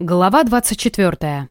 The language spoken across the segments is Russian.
Глава 24.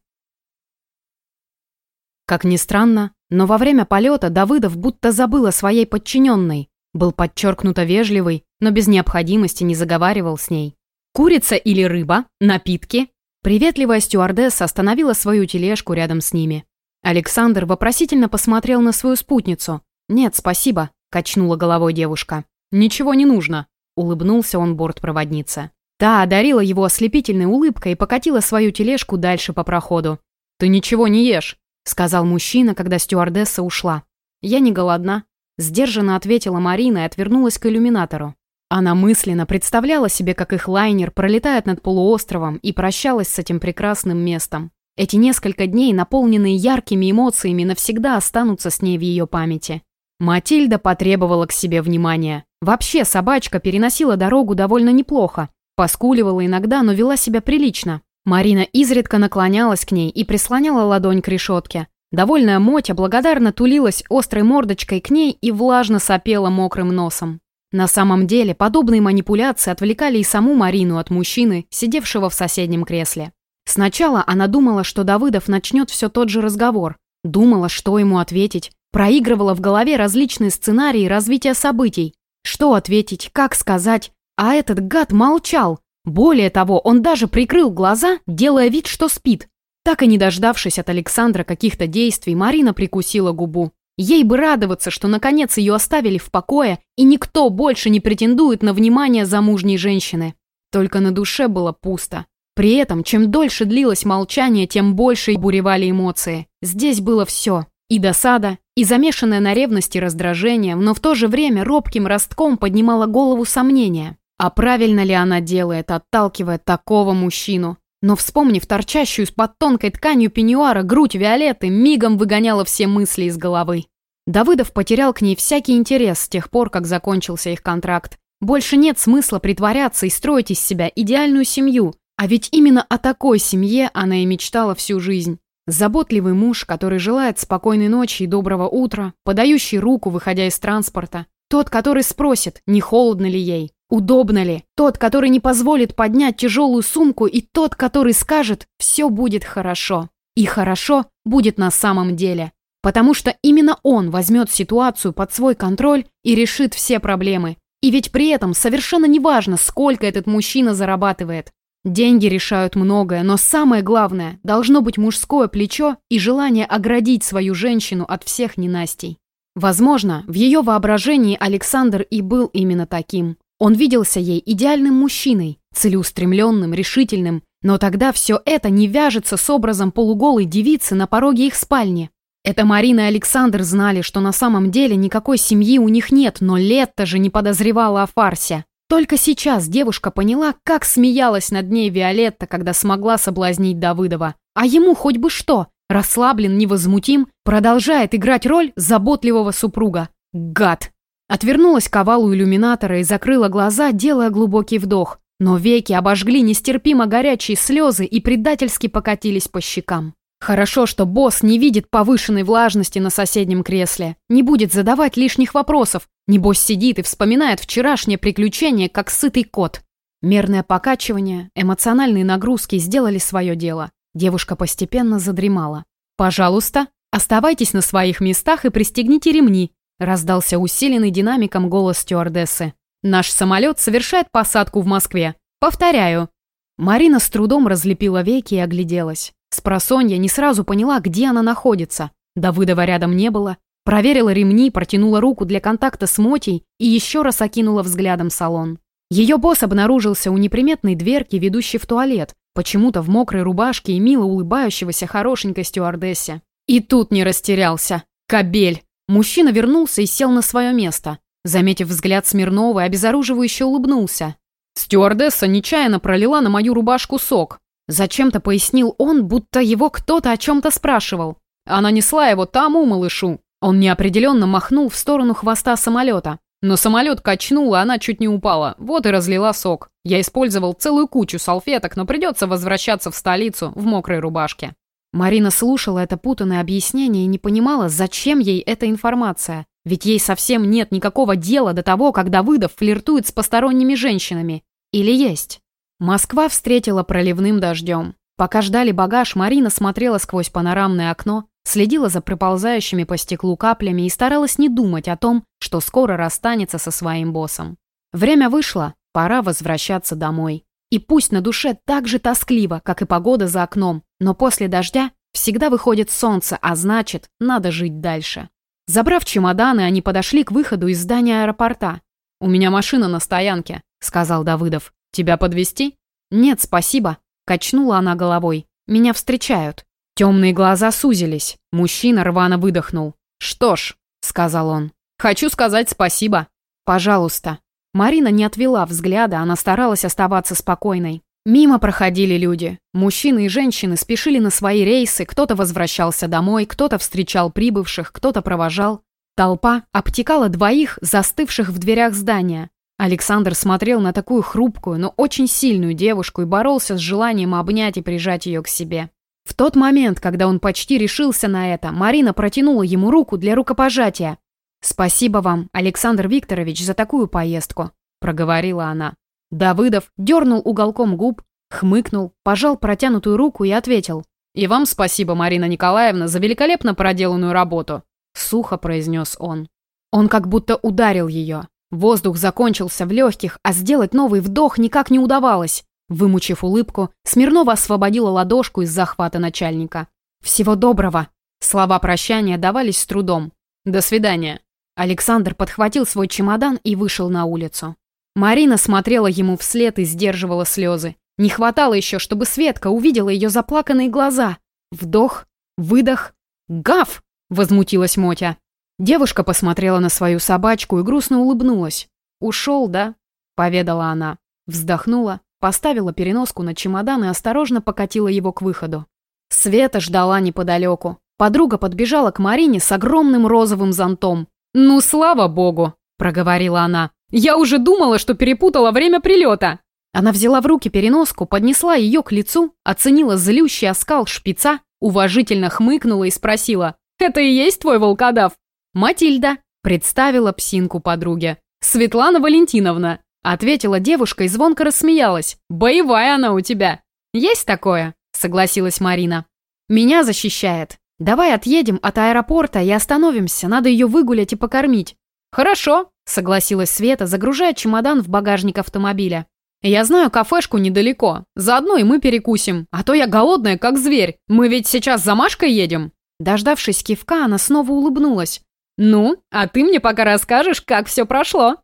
Как ни странно, но во время полета Давыдов будто забыл о своей подчиненной, был подчеркнуто вежливый, но без необходимости не заговаривал с ней. Курица или рыба, напитки. Приветливая стюардесса остановила свою тележку рядом с ними. Александр вопросительно посмотрел на свою спутницу. «Нет, спасибо», – качнула головой девушка. «Ничего не нужно», – улыбнулся он бортпроводнице. Та одарила его ослепительной улыбкой и покатила свою тележку дальше по проходу. «Ты ничего не ешь», — сказал мужчина, когда стюардесса ушла. «Я не голодна», — сдержанно ответила Марина и отвернулась к иллюминатору. Она мысленно представляла себе, как их лайнер пролетает над полуостровом и прощалась с этим прекрасным местом. Эти несколько дней, наполненные яркими эмоциями, навсегда останутся с ней в ее памяти. Матильда потребовала к себе внимания. Вообще, собачка переносила дорогу довольно неплохо, Поскуливала иногда, но вела себя прилично. Марина изредка наклонялась к ней и прислоняла ладонь к решетке. Довольная Мотя благодарно тулилась острой мордочкой к ней и влажно сопела мокрым носом. На самом деле, подобные манипуляции отвлекали и саму Марину от мужчины, сидевшего в соседнем кресле. Сначала она думала, что Давыдов начнет все тот же разговор. Думала, что ему ответить. Проигрывала в голове различные сценарии развития событий. Что ответить, как сказать, а этот гад молчал. Более того, он даже прикрыл глаза, делая вид, что спит. Так и не дождавшись от Александра каких-то действий, Марина прикусила губу. Ей бы радоваться, что наконец ее оставили в покое, и никто больше не претендует на внимание замужней женщины. Только на душе было пусто. При этом, чем дольше длилось молчание, тем больше буревали эмоции. Здесь было все. И досада, и замешанное на ревности раздражение, но в то же время робким ростком поднимало голову сомнения. А правильно ли она делает, отталкивая такого мужчину? Но вспомнив торчащую из-под тонкой тканью пеньюара грудь Виолетты, мигом выгоняла все мысли из головы. Давыдов потерял к ней всякий интерес с тех пор, как закончился их контракт. Больше нет смысла притворяться и строить из себя идеальную семью. А ведь именно о такой семье она и мечтала всю жизнь. Заботливый муж, который желает спокойной ночи и доброго утра, подающий руку, выходя из транспорта. Тот, который спросит, не холодно ли ей, Удобно ли? Тот, который не позволит поднять тяжелую сумку, и тот, который скажет «все будет хорошо». И хорошо будет на самом деле. Потому что именно он возьмет ситуацию под свой контроль и решит все проблемы. И ведь при этом совершенно неважно, сколько этот мужчина зарабатывает. Деньги решают многое, но самое главное – должно быть мужское плечо и желание оградить свою женщину от всех ненастей. Возможно, в ее воображении Александр и был именно таким. Он виделся ей идеальным мужчиной, целеустремленным, решительным, но тогда все это не вяжется с образом полуголой девицы на пороге их спальни. Это Марина и Александр знали, что на самом деле никакой семьи у них нет, но Летта же не подозревала о фарсе. Только сейчас девушка поняла, как смеялась над ней Виолетта, когда смогла соблазнить Давыдова. А ему хоть бы что, расслаблен, невозмутим, продолжает играть роль заботливого супруга. Гад! Отвернулась к овалу иллюминатора и закрыла глаза, делая глубокий вдох. Но веки обожгли нестерпимо горячие слезы и предательски покатились по щекам. Хорошо, что босс не видит повышенной влажности на соседнем кресле, не будет задавать лишних вопросов, небось сидит и вспоминает вчерашнее приключение, как сытый кот. Мерное покачивание, эмоциональные нагрузки сделали свое дело. Девушка постепенно задремала. «Пожалуйста, оставайтесь на своих местах и пристегните ремни», Раздался усиленный динамиком голос стюардессы. «Наш самолет совершает посадку в Москве. Повторяю». Марина с трудом разлепила веки и огляделась. Спросонья не сразу поняла, где она находится. Давыдова рядом не было. Проверила ремни, протянула руку для контакта с Мотей и еще раз окинула взглядом салон. Ее босс обнаружился у неприметной дверки, ведущей в туалет, почему-то в мокрой рубашке и мило улыбающегося хорошенькой стюардессе. И тут не растерялся. Кабель! Мужчина вернулся и сел на свое место. Заметив взгляд Смирнова, обезоруживающе улыбнулся. «Стюардесса нечаянно пролила на мою рубашку сок». Зачем-то пояснил он, будто его кто-то о чем-то спрашивал. Она несла его тому малышу. Он неопределенно махнул в сторону хвоста самолета. Но самолет качнул, и она чуть не упала. Вот и разлила сок. Я использовал целую кучу салфеток, но придется возвращаться в столицу в мокрой рубашке. Марина слушала это путанное объяснение и не понимала, зачем ей эта информация. Ведь ей совсем нет никакого дела до того, как Давыдов флиртует с посторонними женщинами. Или есть? Москва встретила проливным дождем. Пока ждали багаж, Марина смотрела сквозь панорамное окно, следила за проползающими по стеклу каплями и старалась не думать о том, что скоро расстанется со своим боссом. Время вышло, пора возвращаться домой. И пусть на душе так же тоскливо, как и погода за окном, но после дождя всегда выходит солнце, а значит, надо жить дальше. Забрав чемоданы, они подошли к выходу из здания аэропорта. «У меня машина на стоянке», — сказал Давыдов. «Тебя подвезти? «Нет, спасибо», — качнула она головой. «Меня встречают». Темные глаза сузились. Мужчина рвано выдохнул. «Что ж», — сказал он, — «хочу сказать спасибо». «Пожалуйста». Марина не отвела взгляда, она старалась оставаться спокойной. Мимо проходили люди. Мужчины и женщины спешили на свои рейсы, кто-то возвращался домой, кто-то встречал прибывших, кто-то провожал. Толпа обтекала двоих, застывших в дверях здания. Александр смотрел на такую хрупкую, но очень сильную девушку и боролся с желанием обнять и прижать ее к себе. В тот момент, когда он почти решился на это, Марина протянула ему руку для рукопожатия. «Спасибо вам, Александр Викторович, за такую поездку», — проговорила она. Давыдов дернул уголком губ, хмыкнул, пожал протянутую руку и ответил. «И вам спасибо, Марина Николаевна, за великолепно проделанную работу», — сухо произнес он. Он как будто ударил ее. Воздух закончился в легких, а сделать новый вдох никак не удавалось. Вымучив улыбку, Смирнова освободила ладошку из захвата начальника. «Всего доброго!» Слова прощания давались с трудом. «До свидания!» Александр подхватил свой чемодан и вышел на улицу. Марина смотрела ему вслед и сдерживала слезы. Не хватало еще, чтобы Светка увидела ее заплаканные глаза. Вдох, выдох. «Гав!» — возмутилась Мотя. Девушка посмотрела на свою собачку и грустно улыбнулась. «Ушел, да?» — поведала она. Вздохнула, поставила переноску на чемодан и осторожно покатила его к выходу. Света ждала неподалеку. Подруга подбежала к Марине с огромным розовым зонтом. «Ну, слава богу!» — проговорила она. Я уже думала, что перепутала время прилета!» Она взяла в руки переноску, поднесла ее к лицу, оценила злющий оскал шпица, уважительно хмыкнула и спросила, «Это и есть твой волкодав?» «Матильда», — представила псинку подруге. «Светлана Валентиновна», — ответила девушка и звонко рассмеялась. «Боевая она у тебя». «Есть такое», — согласилась Марина. «Меня защищает. Давай отъедем от аэропорта и остановимся, надо ее выгулять и покормить». «Хорошо», Согласилась Света, загружая чемодан в багажник автомобиля. «Я знаю кафешку недалеко. Заодно и мы перекусим. А то я голодная, как зверь. Мы ведь сейчас за Машкой едем». Дождавшись кивка, она снова улыбнулась. «Ну, а ты мне пока расскажешь, как все прошло».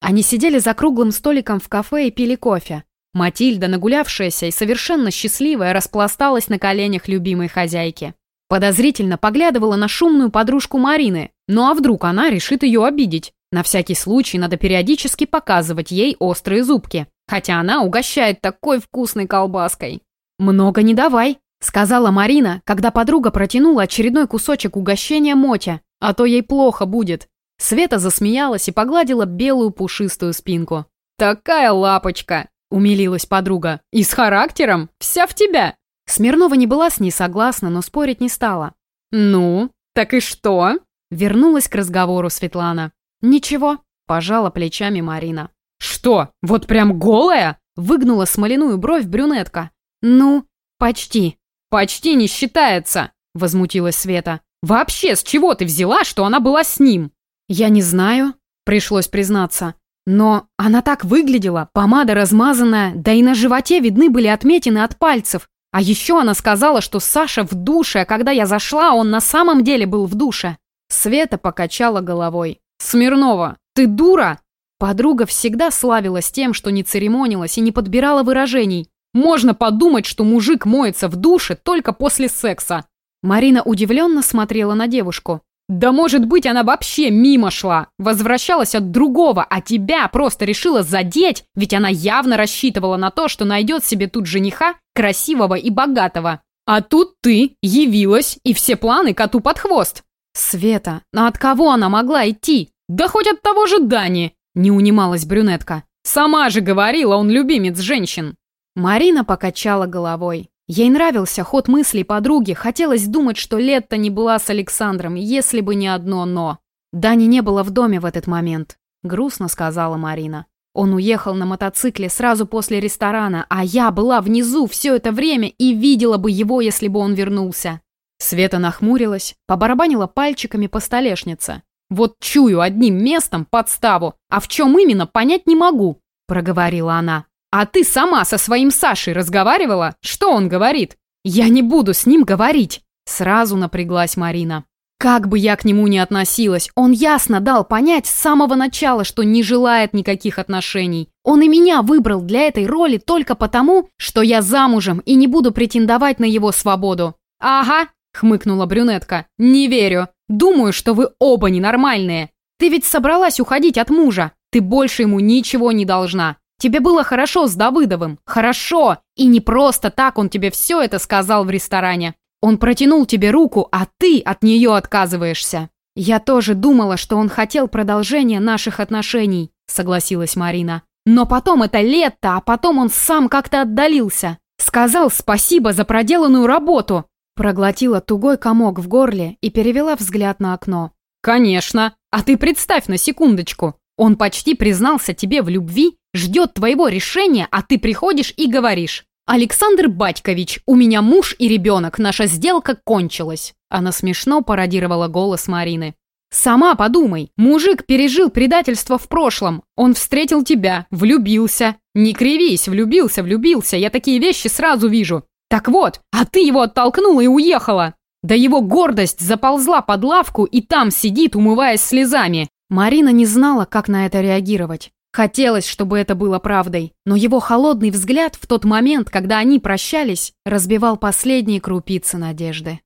Они сидели за круглым столиком в кафе и пили кофе. Матильда, нагулявшаяся и совершенно счастливая, распласталась на коленях любимой хозяйки. Подозрительно поглядывала на шумную подружку Марины. Ну а вдруг она решит ее обидеть? На всякий случай надо периодически показывать ей острые зубки, хотя она угощает такой вкусной колбаской. «Много не давай», — сказала Марина, когда подруга протянула очередной кусочек угощения Мотя, а то ей плохо будет. Света засмеялась и погладила белую пушистую спинку. «Такая лапочка!» — умилилась подруга. «И с характером? Вся в тебя!» Смирнова не была с ней согласна, но спорить не стала. «Ну, так и что?» Вернулась к разговору Светлана. «Ничего», — пожала плечами Марина. «Что, вот прям голая?» — выгнула смоляную бровь брюнетка. «Ну, почти». «Почти не считается», — возмутилась Света. «Вообще, с чего ты взяла, что она была с ним?» «Я не знаю», — пришлось признаться. «Но она так выглядела, помада размазанная, да и на животе видны были отметины от пальцев. А еще она сказала, что Саша в душе, а когда я зашла, он на самом деле был в душе». Света покачала головой. «Смирнова, ты дура!» Подруга всегда славилась тем, что не церемонилась и не подбирала выражений. «Можно подумать, что мужик моется в душе только после секса!» Марина удивленно смотрела на девушку. «Да может быть, она вообще мимо шла, возвращалась от другого, а тебя просто решила задеть, ведь она явно рассчитывала на то, что найдет себе тут жениха, красивого и богатого. А тут ты явилась, и все планы коту под хвост!» «Света, но от кого она могла идти?» «Да хоть от того же Дани!» — не унималась брюнетка. «Сама же говорила, он любимец женщин!» Марина покачала головой. Ей нравился ход мыслей подруги, хотелось думать, что Летта не была с Александром, если бы не одно «но». Дани не было в доме в этот момент, грустно сказала Марина. Он уехал на мотоцикле сразу после ресторана, а я была внизу все это время и видела бы его, если бы он вернулся. Света нахмурилась, побарабанила пальчиками по столешнице. «Вот чую одним местом подставу, а в чем именно, понять не могу», — проговорила она. «А ты сама со своим Сашей разговаривала? Что он говорит?» «Я не буду с ним говорить!» Сразу напряглась Марина. Как бы я к нему ни относилась, он ясно дал понять с самого начала, что не желает никаких отношений. Он и меня выбрал для этой роли только потому, что я замужем и не буду претендовать на его свободу. «Ага», — хмыкнула брюнетка, — «не верю. Думаю, что вы оба ненормальные. Ты ведь собралась уходить от мужа. Ты больше ему ничего не должна. Тебе было хорошо с Давыдовым. Хорошо. И не просто так он тебе все это сказал в ресторане. Он протянул тебе руку, а ты от нее отказываешься. Я тоже думала, что он хотел продолжения наших отношений, согласилась Марина. Но потом это лето, а потом он сам как-то отдалился. Сказал спасибо за проделанную работу. Проглотила тугой комок в горле и перевела взгляд на окно. «Конечно! А ты представь на секундочку! Он почти признался тебе в любви, ждет твоего решения, а ты приходишь и говоришь «Александр Батькович, у меня муж и ребенок, наша сделка кончилась». Она смешно пародировала голос Марины. «Сама подумай, мужик пережил предательство в прошлом. Он встретил тебя, влюбился. Не кривись, влюбился, влюбился, я такие вещи сразу вижу. Так вот, а ты его оттолкнула и уехала. Да его гордость заползла под лавку и там сидит, умываясь слезами». Марина не знала, как на это реагировать. Хотелось, чтобы это было правдой, но его холодный взгляд в тот момент, когда они прощались, разбивал последние крупицы надежды.